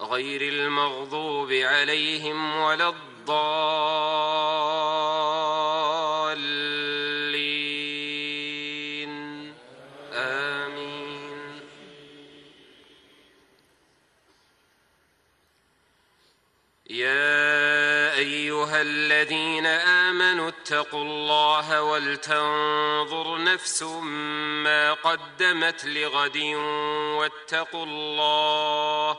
غير المغضوب عليهم ولا الضالين. آمين. يا أيها الذين آمنوا اتقوا الله ولتنظر نفس ما قدمت لغد واتقوا الله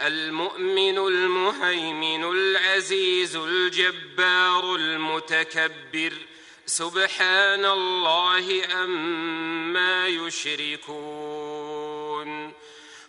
المؤمن المهيمن العزيز الجبار المتكبر. سبحان الله عما يشركون.